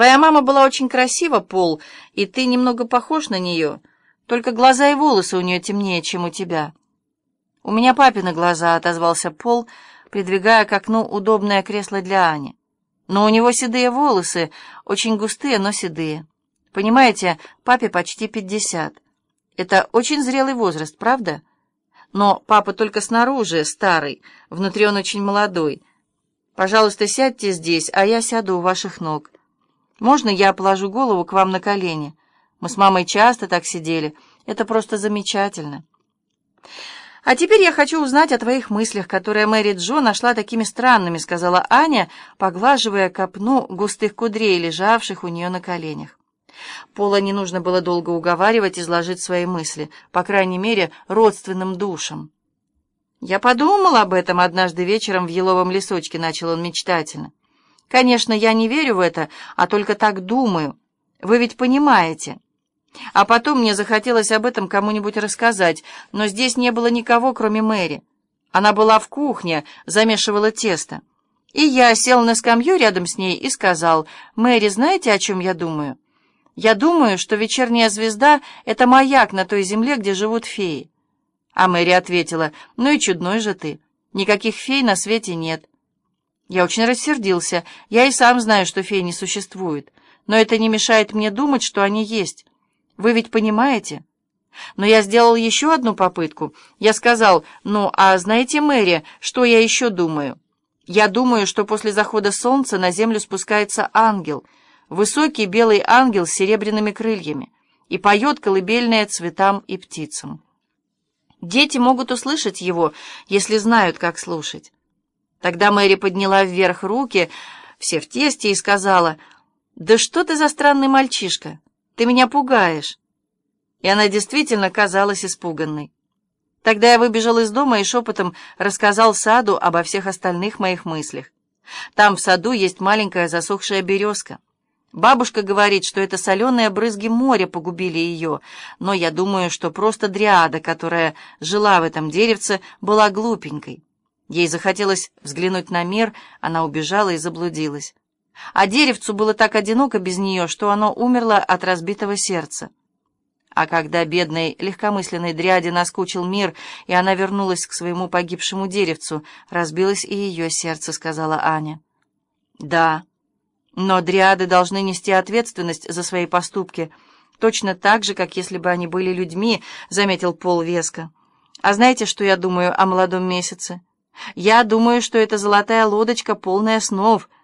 Твоя мама была очень красива, Пол, и ты немного похож на нее, только глаза и волосы у нее темнее, чем у тебя». «У меня папины глаза», — отозвался Пол, придвигая к окну удобное кресло для Ани. «Но у него седые волосы, очень густые, но седые. Понимаете, папе почти пятьдесят. Это очень зрелый возраст, правда? Но папа только снаружи старый, внутри он очень молодой. Пожалуйста, сядьте здесь, а я сяду у ваших ног. Можно я положу голову к вам на колени? Мы с мамой часто так сидели. Это просто замечательно». «А теперь я хочу узнать о твоих мыслях, которые Мэри Джо нашла такими странными», — сказала Аня, поглаживая копну густых кудрей, лежавших у нее на коленях. Пола не нужно было долго уговаривать изложить свои мысли, по крайней мере, родственным душам. «Я подумал об этом однажды вечером в еловом лесочке», — начал он мечтательно. «Конечно, я не верю в это, а только так думаю. Вы ведь понимаете». А потом мне захотелось об этом кому-нибудь рассказать, но здесь не было никого, кроме Мэри. Она была в кухне, замешивала тесто. И я сел на скамью рядом с ней и сказал, «Мэри, знаете, о чем я думаю? Я думаю, что вечерняя звезда — это маяк на той земле, где живут феи». А Мэри ответила, «Ну и чудной же ты. Никаких фей на свете нет». Я очень рассердился. Я и сам знаю, что фей не существует. Но это не мешает мне думать, что они есть. Вы ведь понимаете? Но я сделал еще одну попытку. Я сказал, ну, а знаете, Мэри, что я еще думаю? Я думаю, что после захода солнца на землю спускается ангел, высокий белый ангел с серебряными крыльями, и поет колыбельное цветам и птицам. Дети могут услышать его, если знают, как слушать. Тогда Мэри подняла вверх руки, все в тесте, и сказала, «Да что ты за странный мальчишка!» Ты меня пугаешь!» И она действительно казалась испуганной. Тогда я выбежал из дома и шепотом рассказал саду обо всех остальных моих мыслях. Там в саду есть маленькая засохшая березка. Бабушка говорит, что это соленые брызги моря погубили ее, но я думаю, что просто дриада, которая жила в этом деревце, была глупенькой. Ей захотелось взглянуть на мир, она убежала и заблудилась а деревцу было так одиноко без нее, что оно умерло от разбитого сердца. А когда бедной легкомысленной дряде наскучил мир, и она вернулась к своему погибшему деревцу, разбилось и ее сердце, сказала Аня. Да, но дриады должны нести ответственность за свои поступки, точно так же, как если бы они были людьми, заметил Пол веско. А знаете, что я думаю о молодом месяце? Я думаю, что это золотая лодочка, полная снов —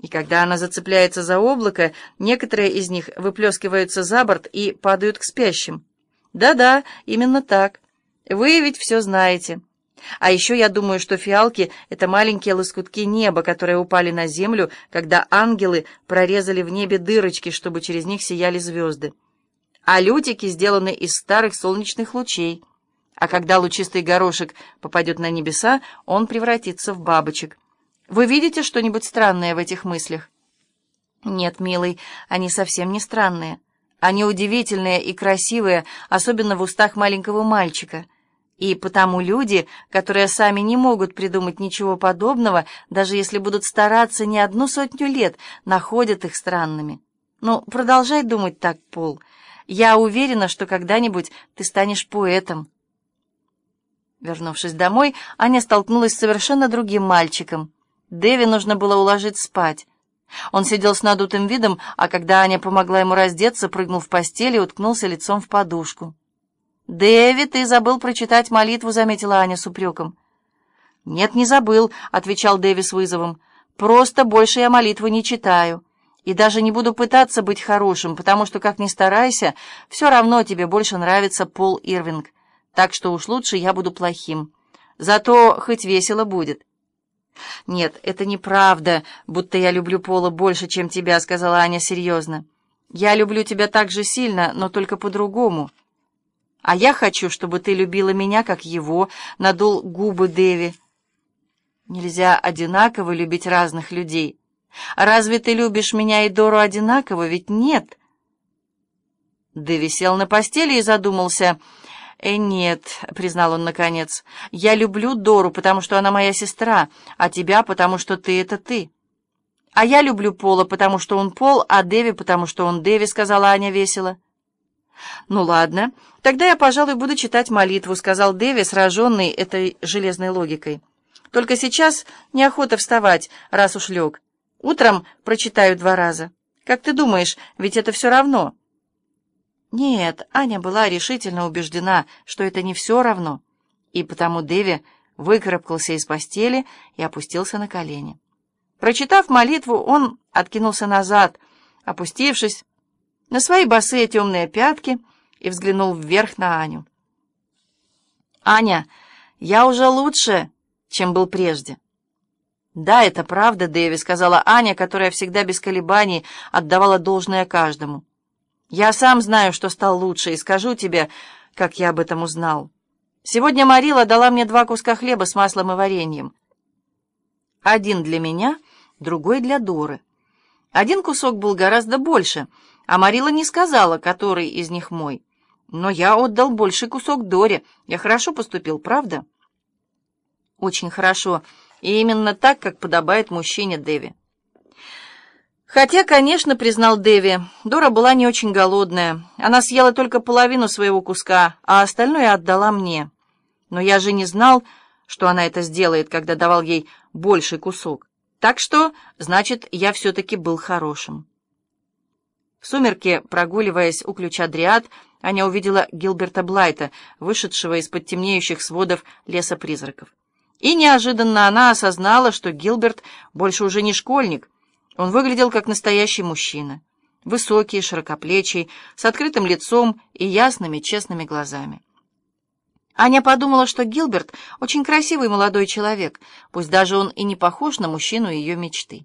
и когда она зацепляется за облако, некоторые из них выплескиваются за борт и падают к спящим. Да-да, именно так. Вы ведь все знаете. А еще я думаю, что фиалки — это маленькие лоскутки неба, которые упали на землю, когда ангелы прорезали в небе дырочки, чтобы через них сияли звезды. А лютики сделаны из старых солнечных лучей. А когда лучистый горошек попадет на небеса, он превратится в бабочек. Вы видите что-нибудь странное в этих мыслях? Нет, милый, они совсем не странные. Они удивительные и красивые, особенно в устах маленького мальчика. И потому люди, которые сами не могут придумать ничего подобного, даже если будут стараться не одну сотню лет, находят их странными. Ну, продолжай думать так, Пол. Я уверена, что когда-нибудь ты станешь поэтом. Вернувшись домой, Аня столкнулась с совершенно другим мальчиком — Дэви нужно было уложить спать. Он сидел с надутым видом, а когда Аня помогла ему раздеться, прыгнул в постель и уткнулся лицом в подушку. «Дэви, ты забыл прочитать молитву», — заметила Аня с упреком. «Нет, не забыл», — отвечал Дэви с вызовом. «Просто больше я молитвы не читаю. И даже не буду пытаться быть хорошим, потому что, как ни старайся, все равно тебе больше нравится Пол Ирвинг. Так что уж лучше я буду плохим. Зато хоть весело будет». «Нет, это неправда, будто я люблю Пола больше, чем тебя», — сказала Аня серьезно. «Я люблю тебя так же сильно, но только по-другому». «А я хочу, чтобы ты любила меня, как его», — надул губы Дэви. «Нельзя одинаково любить разных людей. Разве ты любишь меня и Дору одинаково? Ведь нет». Дэви сел на постели и задумался — «Э, нет», — признал он наконец, — «я люблю Дору, потому что она моя сестра, а тебя, потому что ты — это ты». «А я люблю Пола, потому что он Пол, а Дэви, потому что он Дэви», — сказала Аня весело. «Ну ладно, тогда я, пожалуй, буду читать молитву», — сказал Дэви, сраженный этой железной логикой. «Только сейчас неохота вставать, раз уж лег. Утром прочитаю два раза. Как ты думаешь, ведь это все равно?» Нет, Аня была решительно убеждена, что это не все равно, и потому Дэви выкарабкался из постели и опустился на колени. Прочитав молитву, он откинулся назад, опустившись на свои босые темные пятки и взглянул вверх на Аню. «Аня, я уже лучше, чем был прежде». «Да, это правда, Дэви», — сказала Аня, которая всегда без колебаний отдавала должное каждому. «Я сам знаю, что стал лучше, и скажу тебе, как я об этом узнал. Сегодня Марила дала мне два куска хлеба с маслом и вареньем. Один для меня, другой для Доры. Один кусок был гораздо больше, а Марила не сказала, который из них мой. Но я отдал больший кусок Доре. Я хорошо поступил, правда? Очень хорошо. И именно так, как подобает мужчине Дэви. Хотя, конечно, признал Дэви, Дора была не очень голодная. Она съела только половину своего куска, а остальное отдала мне. Но я же не знал, что она это сделает, когда давал ей больший кусок. Так что, значит, я все-таки был хорошим. В сумерке, прогуливаясь у ключа Дриад, Аня увидела Гилберта Блайта, вышедшего из-под темнеющих сводов леса призраков. И неожиданно она осознала, что Гилберт больше уже не школьник. Он выглядел как настоящий мужчина. Высокий, широкоплечий, с открытым лицом и ясными, честными глазами. Аня подумала, что Гилберт очень красивый молодой человек, пусть даже он и не похож на мужчину ее мечты.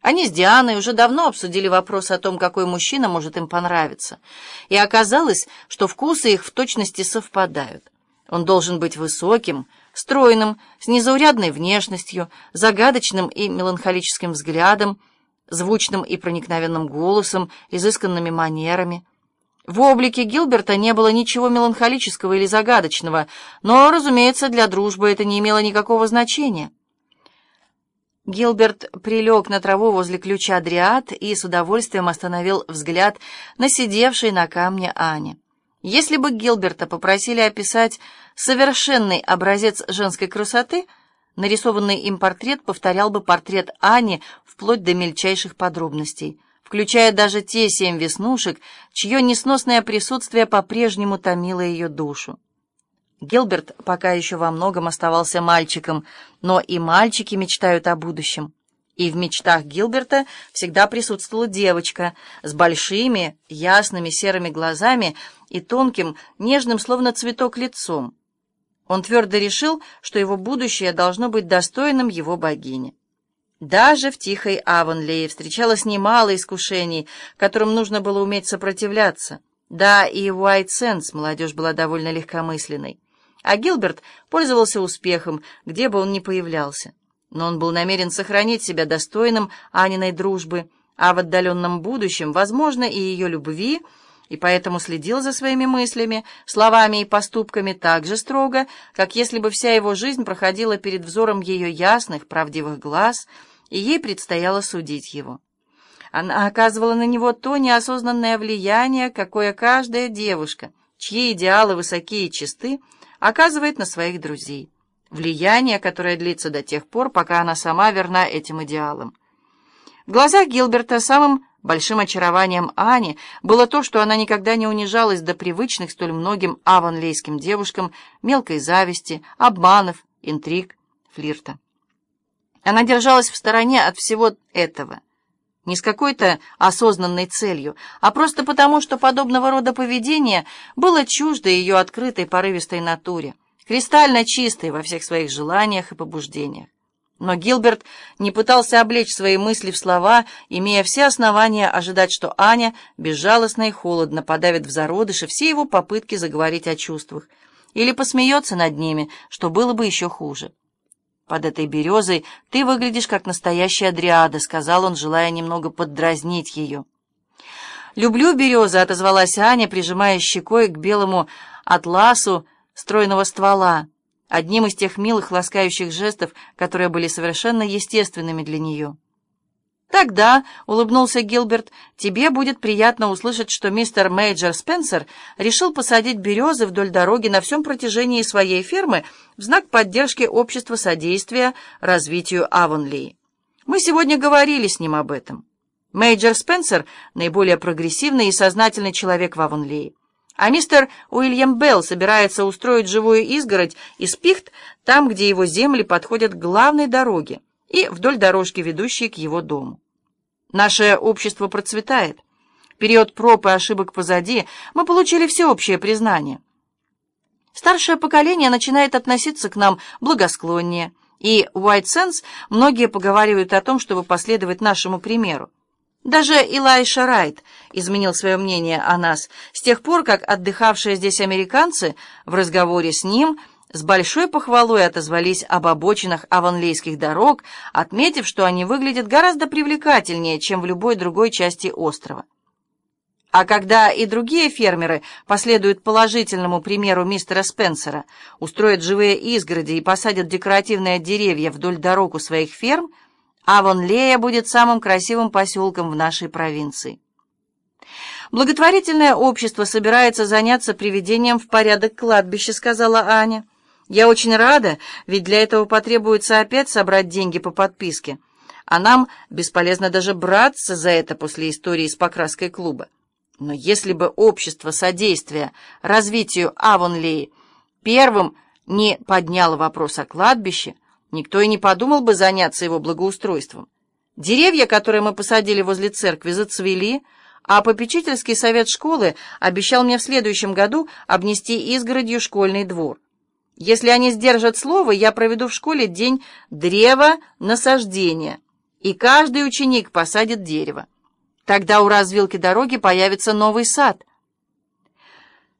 Они с Дианой уже давно обсудили вопрос о том, какой мужчина может им понравиться, и оказалось, что вкусы их в точности совпадают. Он должен быть высоким, стройным, с незаурядной внешностью, загадочным и меланхолическим взглядом, звучным и проникновенным голосом, изысканными манерами — в облике Гилберта не было ничего меланхолического или загадочного, но, разумеется, для дружбы это не имело никакого значения. Гилберт прилег на траву возле ключа Дриад и с удовольствием остановил взгляд на сидевшей на камне Ане. Если бы Гилберта попросили описать совершенный образец женской красоты, нарисованный им портрет повторял бы портрет Ани вплоть до мельчайших подробностей — включая даже те семь веснушек, чье несносное присутствие по-прежнему томило ее душу. Гилберт пока еще во многом оставался мальчиком, но и мальчики мечтают о будущем. И в мечтах Гилберта всегда присутствовала девочка с большими, ясными серыми глазами и тонким, нежным, словно цветок, лицом. Он твердо решил, что его будущее должно быть достойным его богини. Даже в тихой Авонлее встречалось немало искушений, которым нужно было уметь сопротивляться. Да, и в Уайт-Сенс молодежь была довольно легкомысленной. А Гилберт пользовался успехом, где бы он ни появлялся. Но он был намерен сохранить себя достойным Аниной дружбы, а в отдаленном будущем, возможно, и ее любви, и поэтому следил за своими мыслями, словами и поступками так же строго, как если бы вся его жизнь проходила перед взором ее ясных, правдивых глаз — и ей предстояло судить его. Она оказывала на него то неосознанное влияние, какое каждая девушка, чьи идеалы высокие и чисты, оказывает на своих друзей. Влияние, которое длится до тех пор, пока она сама верна этим идеалам. В глазах Гилберта самым большим очарованием Ани было то, что она никогда не унижалась до привычных столь многим аванлейским девушкам мелкой зависти, обманов, интриг, флирта. Она держалась в стороне от всего этого. Не с какой-то осознанной целью, а просто потому, что подобного рода поведение было чуждо ее открытой порывистой натуре, кристально чистой во всех своих желаниях и побуждениях. Но Гилберт не пытался облечь свои мысли в слова, имея все основания ожидать, что Аня безжалостно и холодно подавит в зародыше все его попытки заговорить о чувствах, или посмеется над ними, что было бы еще хуже. «Под этой березой ты выглядишь как настоящая дриада», — сказал он, желая немного поддразнить ее. «Люблю березы», — отозвалась Аня, прижимаясь щекой к белому атласу стройного ствола, одним из тех милых ласкающих жестов, которые были совершенно естественными для нее. «Тогда», — улыбнулся Гилберт, — «тебе будет приятно услышать, что мистер Мейджор Спенсер решил посадить березы вдоль дороги на всем протяжении своей фермы в знак поддержки общества содействия развитию Авонлеи. Мы сегодня говорили с ним об этом. Мейджор Спенсер — наиболее прогрессивный и сознательный человек в Авонлее. А мистер Уильям Белл собирается устроить живую изгородь из пихт там, где его земли подходят к главной дороге и вдоль дорожки, ведущей к его дому. Наше общество процветает. Период проб и ошибок позади, мы получили всеобщее признание. Старшее поколение начинает относиться к нам благосклоннее, и White Sands многие поговаривают о том, чтобы последовать нашему примеру. Даже Илайша Райт изменил свое мнение о нас с тех пор, как отдыхавшие здесь американцы в разговоре с ним с большой похвалой отозвались об обочинах аванлейских дорог, отметив, что они выглядят гораздо привлекательнее, чем в любой другой части острова. А когда и другие фермеры последуют положительному примеру мистера Спенсера, устроят живые изгороди и посадят декоративные деревья вдоль дорог у своих ферм, Авонлея будет самым красивым поселком в нашей провинции. «Благотворительное общество собирается заняться приведением в порядок кладбища», — сказала Аня. «Я очень рада, ведь для этого потребуется опять собрать деньги по подписке, а нам бесполезно даже браться за это после истории с покраской клуба. Но если бы общество содействия развитию Авонлеи первым не подняло вопрос о кладбище, Никто и не подумал бы заняться его благоустройством. Деревья, которые мы посадили возле церкви, зацвели, а попечительский совет школы обещал мне в следующем году обнести изгородью школьный двор. Если они сдержат слово, я проведу в школе день древа насаждения, и каждый ученик посадит дерево. Тогда у развилки дороги появится новый сад,